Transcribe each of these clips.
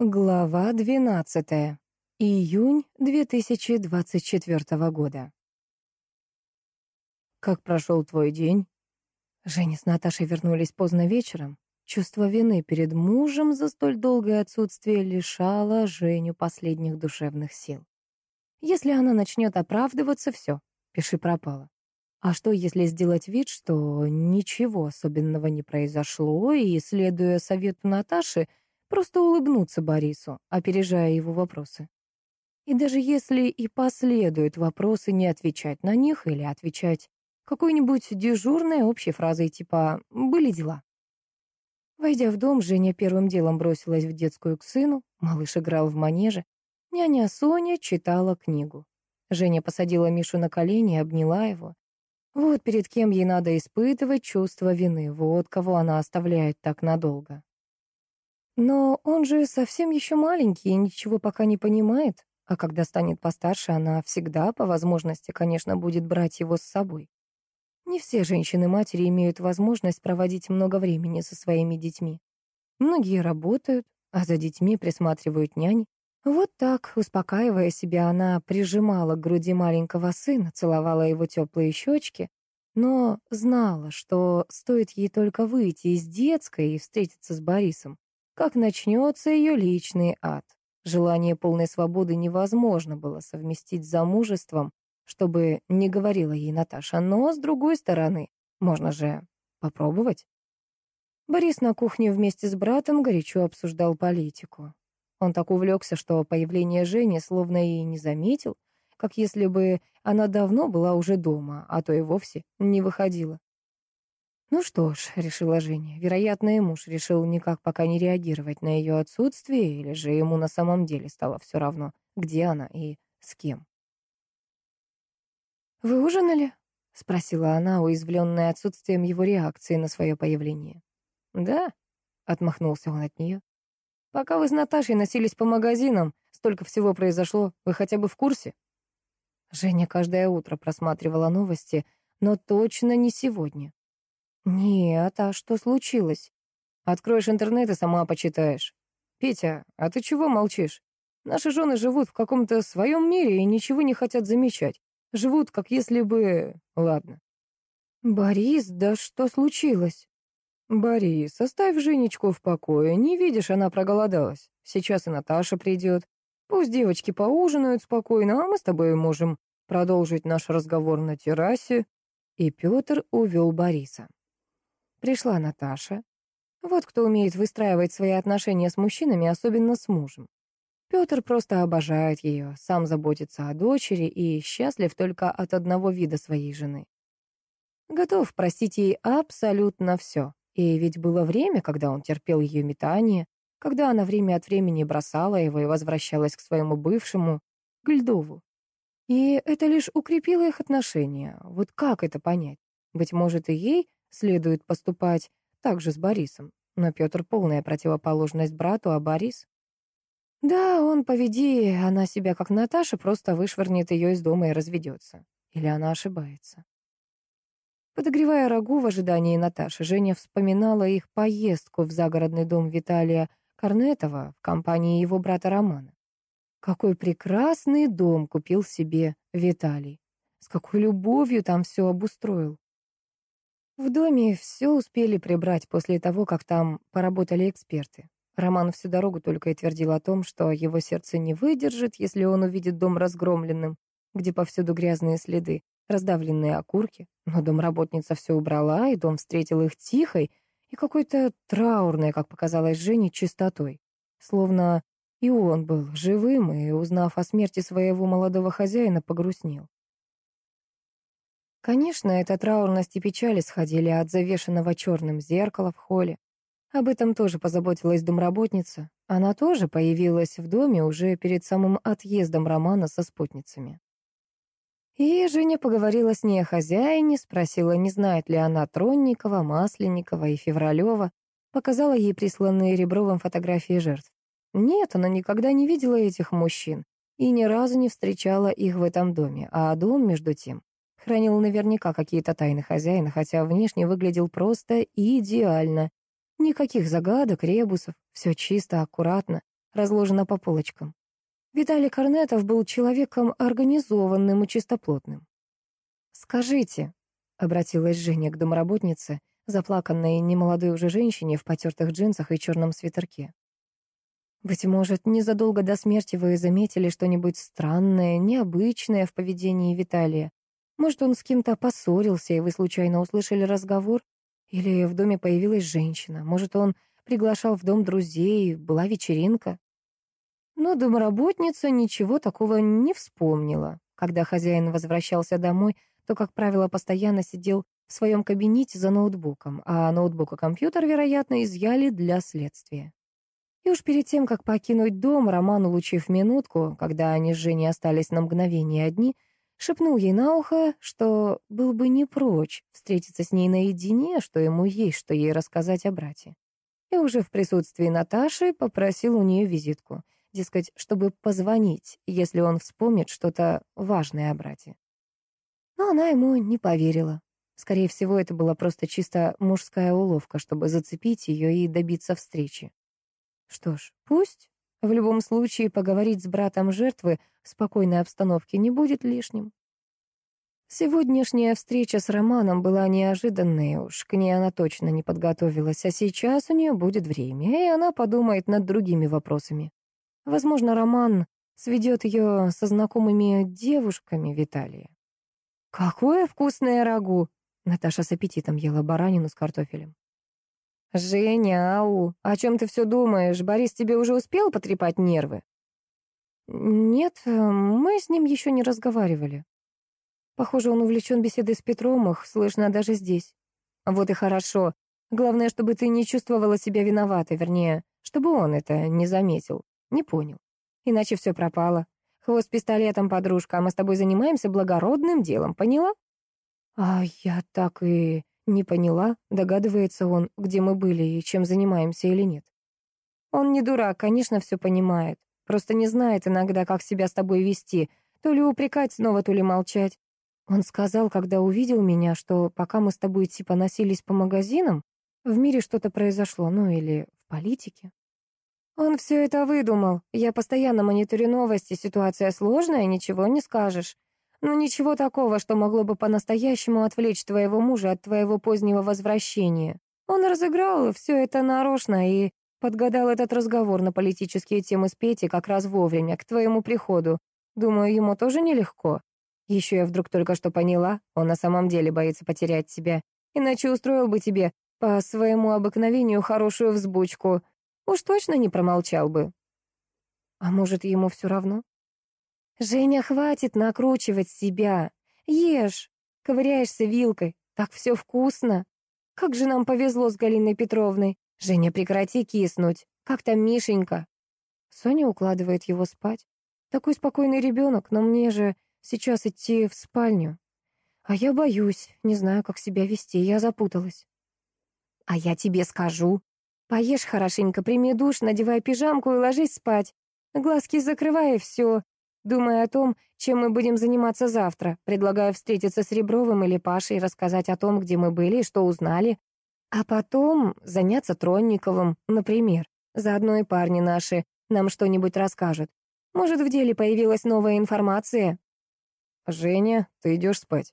Глава 12. Июнь 2024 года. «Как прошел твой день?» Женя с Наташей вернулись поздно вечером. Чувство вины перед мужем за столь долгое отсутствие лишало Женю последних душевных сил. Если она начнет оправдываться, все, пиши пропало. А что, если сделать вид, что ничего особенного не произошло, и, следуя совету Наташи, Просто улыбнуться Борису, опережая его вопросы. И даже если и последуют вопросы, не отвечать на них или отвечать какой-нибудь дежурной общей фразой типа «были дела». Войдя в дом, Женя первым делом бросилась в детскую к сыну, малыш играл в манеже, няня Соня читала книгу. Женя посадила Мишу на колени и обняла его. Вот перед кем ей надо испытывать чувство вины, вот кого она оставляет так надолго. Но он же совсем еще маленький и ничего пока не понимает. А когда станет постарше, она всегда, по возможности, конечно, будет брать его с собой. Не все женщины-матери имеют возможность проводить много времени со своими детьми. Многие работают, а за детьми присматривают няни. Вот так, успокаивая себя, она прижимала к груди маленького сына, целовала его теплые щечки, но знала, что стоит ей только выйти из детской и встретиться с Борисом, как начнется ее личный ад. Желание полной свободы невозможно было совместить с замужеством, чтобы не говорила ей Наташа, но, с другой стороны, можно же попробовать. Борис на кухне вместе с братом горячо обсуждал политику. Он так увлекся, что появление Жени словно и не заметил, как если бы она давно была уже дома, а то и вовсе не выходила. Ну что ж, решила Женя, вероятно, и муж решил никак пока не реагировать на ее отсутствие, или же ему на самом деле стало все равно, где она и с кем. «Вы ужинали?» — спросила она, уязвленная отсутствием его реакции на свое появление. «Да», — отмахнулся он от нее. «Пока вы с Наташей носились по магазинам, столько всего произошло, вы хотя бы в курсе?» Женя каждое утро просматривала новости, но точно не сегодня. «Нет, а что случилось?» «Откроешь интернет и сама почитаешь». «Петя, а ты чего молчишь? Наши жены живут в каком-то своем мире и ничего не хотят замечать. Живут, как если бы... Ладно». «Борис, да что случилось?» «Борис, оставь Женечку в покое. Не видишь, она проголодалась. Сейчас и Наташа придет. Пусть девочки поужинают спокойно, а мы с тобой можем продолжить наш разговор на террасе». И Петр увел Бориса. Пришла Наташа. Вот кто умеет выстраивать свои отношения с мужчинами, особенно с мужем. Петр просто обожает ее, сам заботится о дочери и счастлив только от одного вида своей жены. Готов простить ей абсолютно все. И ведь было время, когда он терпел ее метание, когда она время от времени бросала его и возвращалась к своему бывшему, к Льдову. И это лишь укрепило их отношения. Вот как это понять? Быть может, и ей следует поступать так же с Борисом. Но Петр полная противоположность брату, а Борис... Да, он, поведи она себя как Наташа, просто вышвырнет ее из дома и разведется. Или она ошибается. Подогревая рагу в ожидании Наташи, Женя вспоминала их поездку в загородный дом Виталия Корнетова в компании его брата Романа. Какой прекрасный дом купил себе Виталий. С какой любовью там все обустроил. В доме все успели прибрать после того, как там поработали эксперты. Роман всю дорогу только и твердил о том, что его сердце не выдержит, если он увидит дом разгромленным, где повсюду грязные следы, раздавленные окурки. Но домработница все убрала, и дом встретил их тихой и какой-то траурной, как показалось Жене, чистотой. Словно и он был живым, и, узнав о смерти своего молодого хозяина, погрустнел. Конечно, эта траурность и печаль исходили от завешенного черным зеркала в холле. Об этом тоже позаботилась домработница. Она тоже появилась в доме уже перед самым отъездом Романа со спутницами. И Женя поговорила с ней о хозяине, спросила, не знает ли она Тронникова, Масленникова и Февралева, показала ей присланные Ребровым фотографии жертв. Нет, она никогда не видела этих мужчин и ни разу не встречала их в этом доме, а дом, между тем, Хранил наверняка какие-то тайны хозяина, хотя внешне выглядел просто идеально. Никаких загадок, ребусов, все чисто, аккуратно. разложена по полочкам. Виталий Корнетов был человеком организованным и чистоплотным. «Скажите», — обратилась Женя к домработнице, заплаканной немолодой уже женщине в потертых джинсах и черном свитерке. «Быть может, незадолго до смерти вы заметили что-нибудь странное, необычное в поведении Виталия? Может, он с кем-то поссорился, и вы случайно услышали разговор? Или в доме появилась женщина? Может, он приглашал в дом друзей, была вечеринка?» Но домработница ничего такого не вспомнила. Когда хозяин возвращался домой, то, как правило, постоянно сидел в своем кабинете за ноутбуком, а ноутбук и компьютер, вероятно, изъяли для следствия. И уж перед тем, как покинуть дом, Роман, улучив минутку, когда они с Женей остались на мгновение одни, шепнул ей на ухо, что был бы не прочь встретиться с ней наедине, что ему есть что ей рассказать о брате. И уже в присутствии Наташи попросил у нее визитку — дескать, чтобы позвонить, если он вспомнит что-то важное о брате. Но она ему не поверила. Скорее всего, это была просто чисто мужская уловка, чтобы зацепить ее и добиться встречи. Что ж, пусть. В любом случае, поговорить с братом жертвы в спокойной обстановке не будет лишним. Сегодняшняя встреча с Романом была неожиданной, уж к ней она точно не подготовилась, а сейчас у нее будет время, и она подумает над другими вопросами. Возможно, роман сведет ее со знакомыми девушками Виталия. «Какое вкусное рагу!» Наташа с аппетитом ела баранину с картофелем. «Женя, ау, о чем ты все думаешь? Борис тебе уже успел потрепать нервы?» «Нет, мы с ним еще не разговаривали. Похоже, он увлечен беседой с Петром, их слышно даже здесь. Вот и хорошо. Главное, чтобы ты не чувствовала себя виноватой, вернее, чтобы он это не заметил. Не понял. Иначе все пропало. Хвост пистолетом, подружка, а мы с тобой занимаемся благородным делом, поняла? А я так и не поняла, догадывается он, где мы были и чем занимаемся или нет. Он не дурак, конечно, все понимает. Просто не знает иногда, как себя с тобой вести, то ли упрекать снова, то ли молчать. Он сказал, когда увидел меня, что пока мы с тобой типа носились по магазинам, в мире что-то произошло, ну или в политике. Он все это выдумал. Я постоянно мониторю новости, ситуация сложная, ничего не скажешь. Но ничего такого, что могло бы по-настоящему отвлечь твоего мужа от твоего позднего возвращения. Он разыграл все это нарочно и подгадал этот разговор на политические темы с Петей как раз вовремя, к твоему приходу. Думаю, ему тоже нелегко. Еще я вдруг только что поняла, он на самом деле боится потерять тебя. Иначе устроил бы тебе по своему обыкновению хорошую взбучку. Уж точно не промолчал бы. А может, ему все равно? Женя, хватит накручивать себя. Ешь, ковыряешься вилкой. Так все вкусно. Как же нам повезло с Галиной Петровной. Женя, прекрати киснуть. Как там Мишенька? Соня укладывает его спать. Такой спокойный ребенок, но мне же сейчас идти в спальню. А я боюсь, не знаю, как себя вести, я запуталась. А я тебе скажу, Поешь хорошенько, прими душ, надевай пижамку и ложись спать. Глазки закрывай и все. Думай о том, чем мы будем заниматься завтра. Предлагаю встретиться с Ребровым или Пашей, рассказать о том, где мы были и что узнали. А потом заняться Тронниковым, например. Заодно и парни наши нам что-нибудь расскажут. Может, в деле появилась новая информация? «Женя, ты идешь спать?»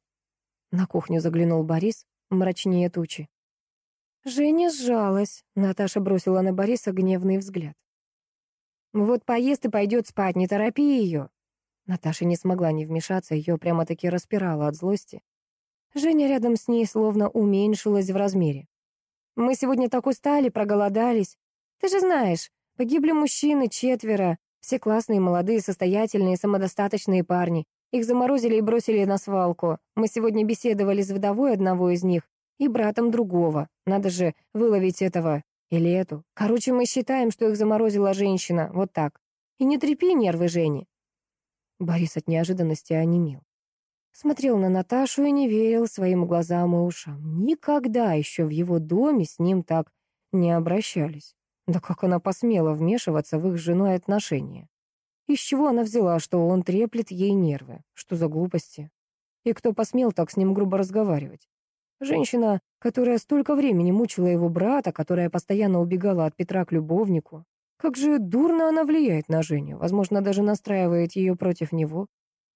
На кухню заглянул Борис, мрачнее тучи. Женя сжалась. Наташа бросила на Бориса гневный взгляд. «Вот поест и пойдет спать, не торопи ее». Наташа не смогла не вмешаться, ее прямо-таки распирала от злости. Женя рядом с ней словно уменьшилась в размере. «Мы сегодня так устали, проголодались. Ты же знаешь, погибли мужчины четверо, все классные, молодые, состоятельные, самодостаточные парни. Их заморозили и бросили на свалку. Мы сегодня беседовали с вдовой одного из них и братом другого. Надо же выловить этого или эту. Короче, мы считаем, что их заморозила женщина. Вот так. И не трепи нервы Жени. Борис от неожиданности онемел. Смотрел на Наташу и не верил своим глазам и ушам. Никогда еще в его доме с ним так не обращались. Да как она посмела вмешиваться в их с женой отношения? Из чего она взяла, что он треплет ей нервы? Что за глупости? И кто посмел так с ним грубо разговаривать? Женщина, которая столько времени мучила его брата, которая постоянно убегала от Петра к любовнику. Как же дурно она влияет на Женю, возможно, даже настраивает ее против него.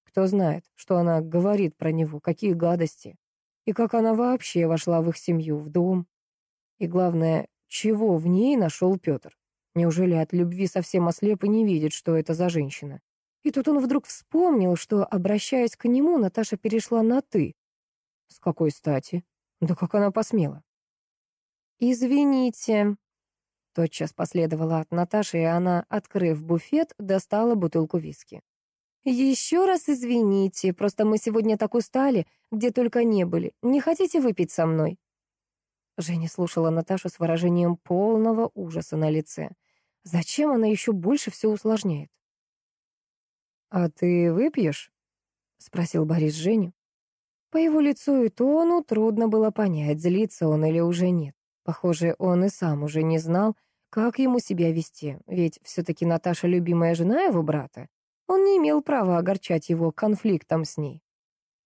Кто знает, что она говорит про него, какие гадости. И как она вообще вошла в их семью, в дом. И главное, чего в ней нашел Петр. Неужели от любви совсем ослеп и не видит, что это за женщина? И тут он вдруг вспомнил, что, обращаясь к нему, Наташа перешла на «ты». С какой стати? Да как она посмела? «Извините», — тотчас последовала от Наташи, и она, открыв буфет, достала бутылку виски. «Еще раз извините, просто мы сегодня так устали, где только не были. Не хотите выпить со мной?» Женя слушала Наташу с выражением полного ужаса на лице. Зачем она еще больше все усложняет? «А ты выпьешь?» — спросил Борис Женю. По его лицу и тону трудно было понять, злится он или уже нет. Похоже, он и сам уже не знал, как ему себя вести, ведь все-таки Наташа любимая жена его брата. Он не имел права огорчать его конфликтом с ней.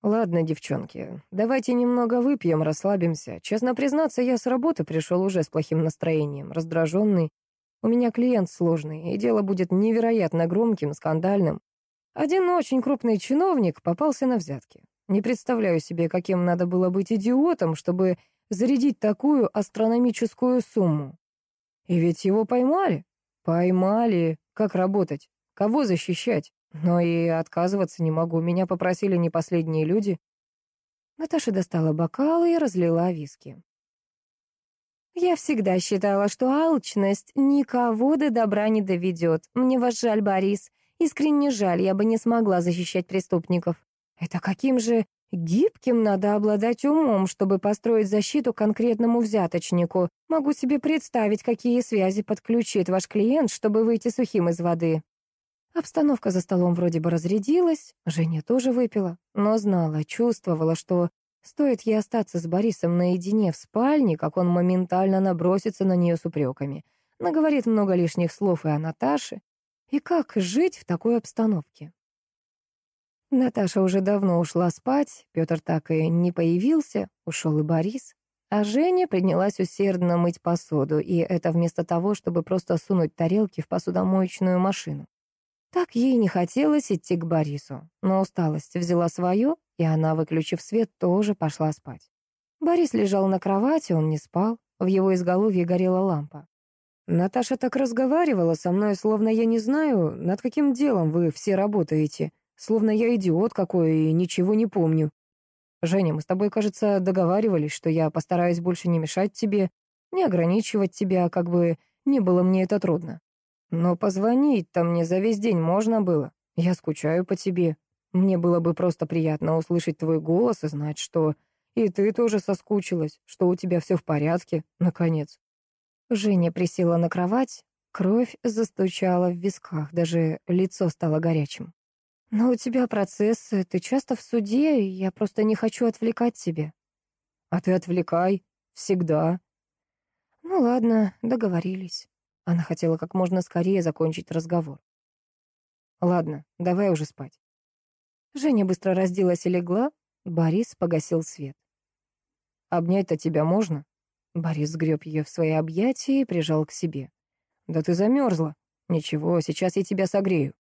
«Ладно, девчонки, давайте немного выпьем, расслабимся. Честно признаться, я с работы пришел уже с плохим настроением, раздраженный. У меня клиент сложный, и дело будет невероятно громким, скандальным. Один очень крупный чиновник попался на взятки. Не представляю себе, каким надо было быть идиотом, чтобы зарядить такую астрономическую сумму. И ведь его поймали. Поймали. Как работать? Кого защищать? Но и отказываться не могу. Меня попросили не последние люди. Наташа достала бокалы и разлила виски. «Я всегда считала, что алчность никого до добра не доведет. Мне вас жаль, Борис. Искренне жаль, я бы не смогла защищать преступников. Это каким же гибким надо обладать умом, чтобы построить защиту конкретному взяточнику. Могу себе представить, какие связи подключит ваш клиент, чтобы выйти сухим из воды. Обстановка за столом вроде бы разрядилась, Женя тоже выпила, но знала, чувствовала, что стоит ей остаться с Борисом наедине в спальне, как он моментально набросится на нее с упреками, наговорит много лишних слов и о Наташе, и как жить в такой обстановке? Наташа уже давно ушла спать, Петр так и не появился, ушел и Борис. А Женя принялась усердно мыть посуду, и это вместо того, чтобы просто сунуть тарелки в посудомоечную машину. Так ей не хотелось идти к Борису, но усталость взяла свое, и она, выключив свет, тоже пошла спать. Борис лежал на кровати, он не спал, в его изголовье горела лампа. Наташа так разговаривала со мной, словно я не знаю, над каким делом вы все работаете, словно я идиот какой и ничего не помню. Женя, мы с тобой, кажется, договаривались, что я постараюсь больше не мешать тебе, не ограничивать тебя, как бы не было мне это трудно. Но позвонить-то мне за весь день можно было. Я скучаю по тебе. Мне было бы просто приятно услышать твой голос и знать, что и ты тоже соскучилась, что у тебя все в порядке, наконец. Женя присела на кровать, кровь застучала в висках, даже лицо стало горячим. «Но у тебя процессы, ты часто в суде, и я просто не хочу отвлекать тебя». «А ты отвлекай. Всегда». «Ну ладно, договорились». Она хотела как можно скорее закончить разговор. «Ладно, давай уже спать». Женя быстро разделась и легла, Борис погасил свет. «Обнять-то тебя можно?» Борис сгреб ее в свои объятия и прижал к себе. «Да ты замерзла. Ничего, сейчас я тебя согрею».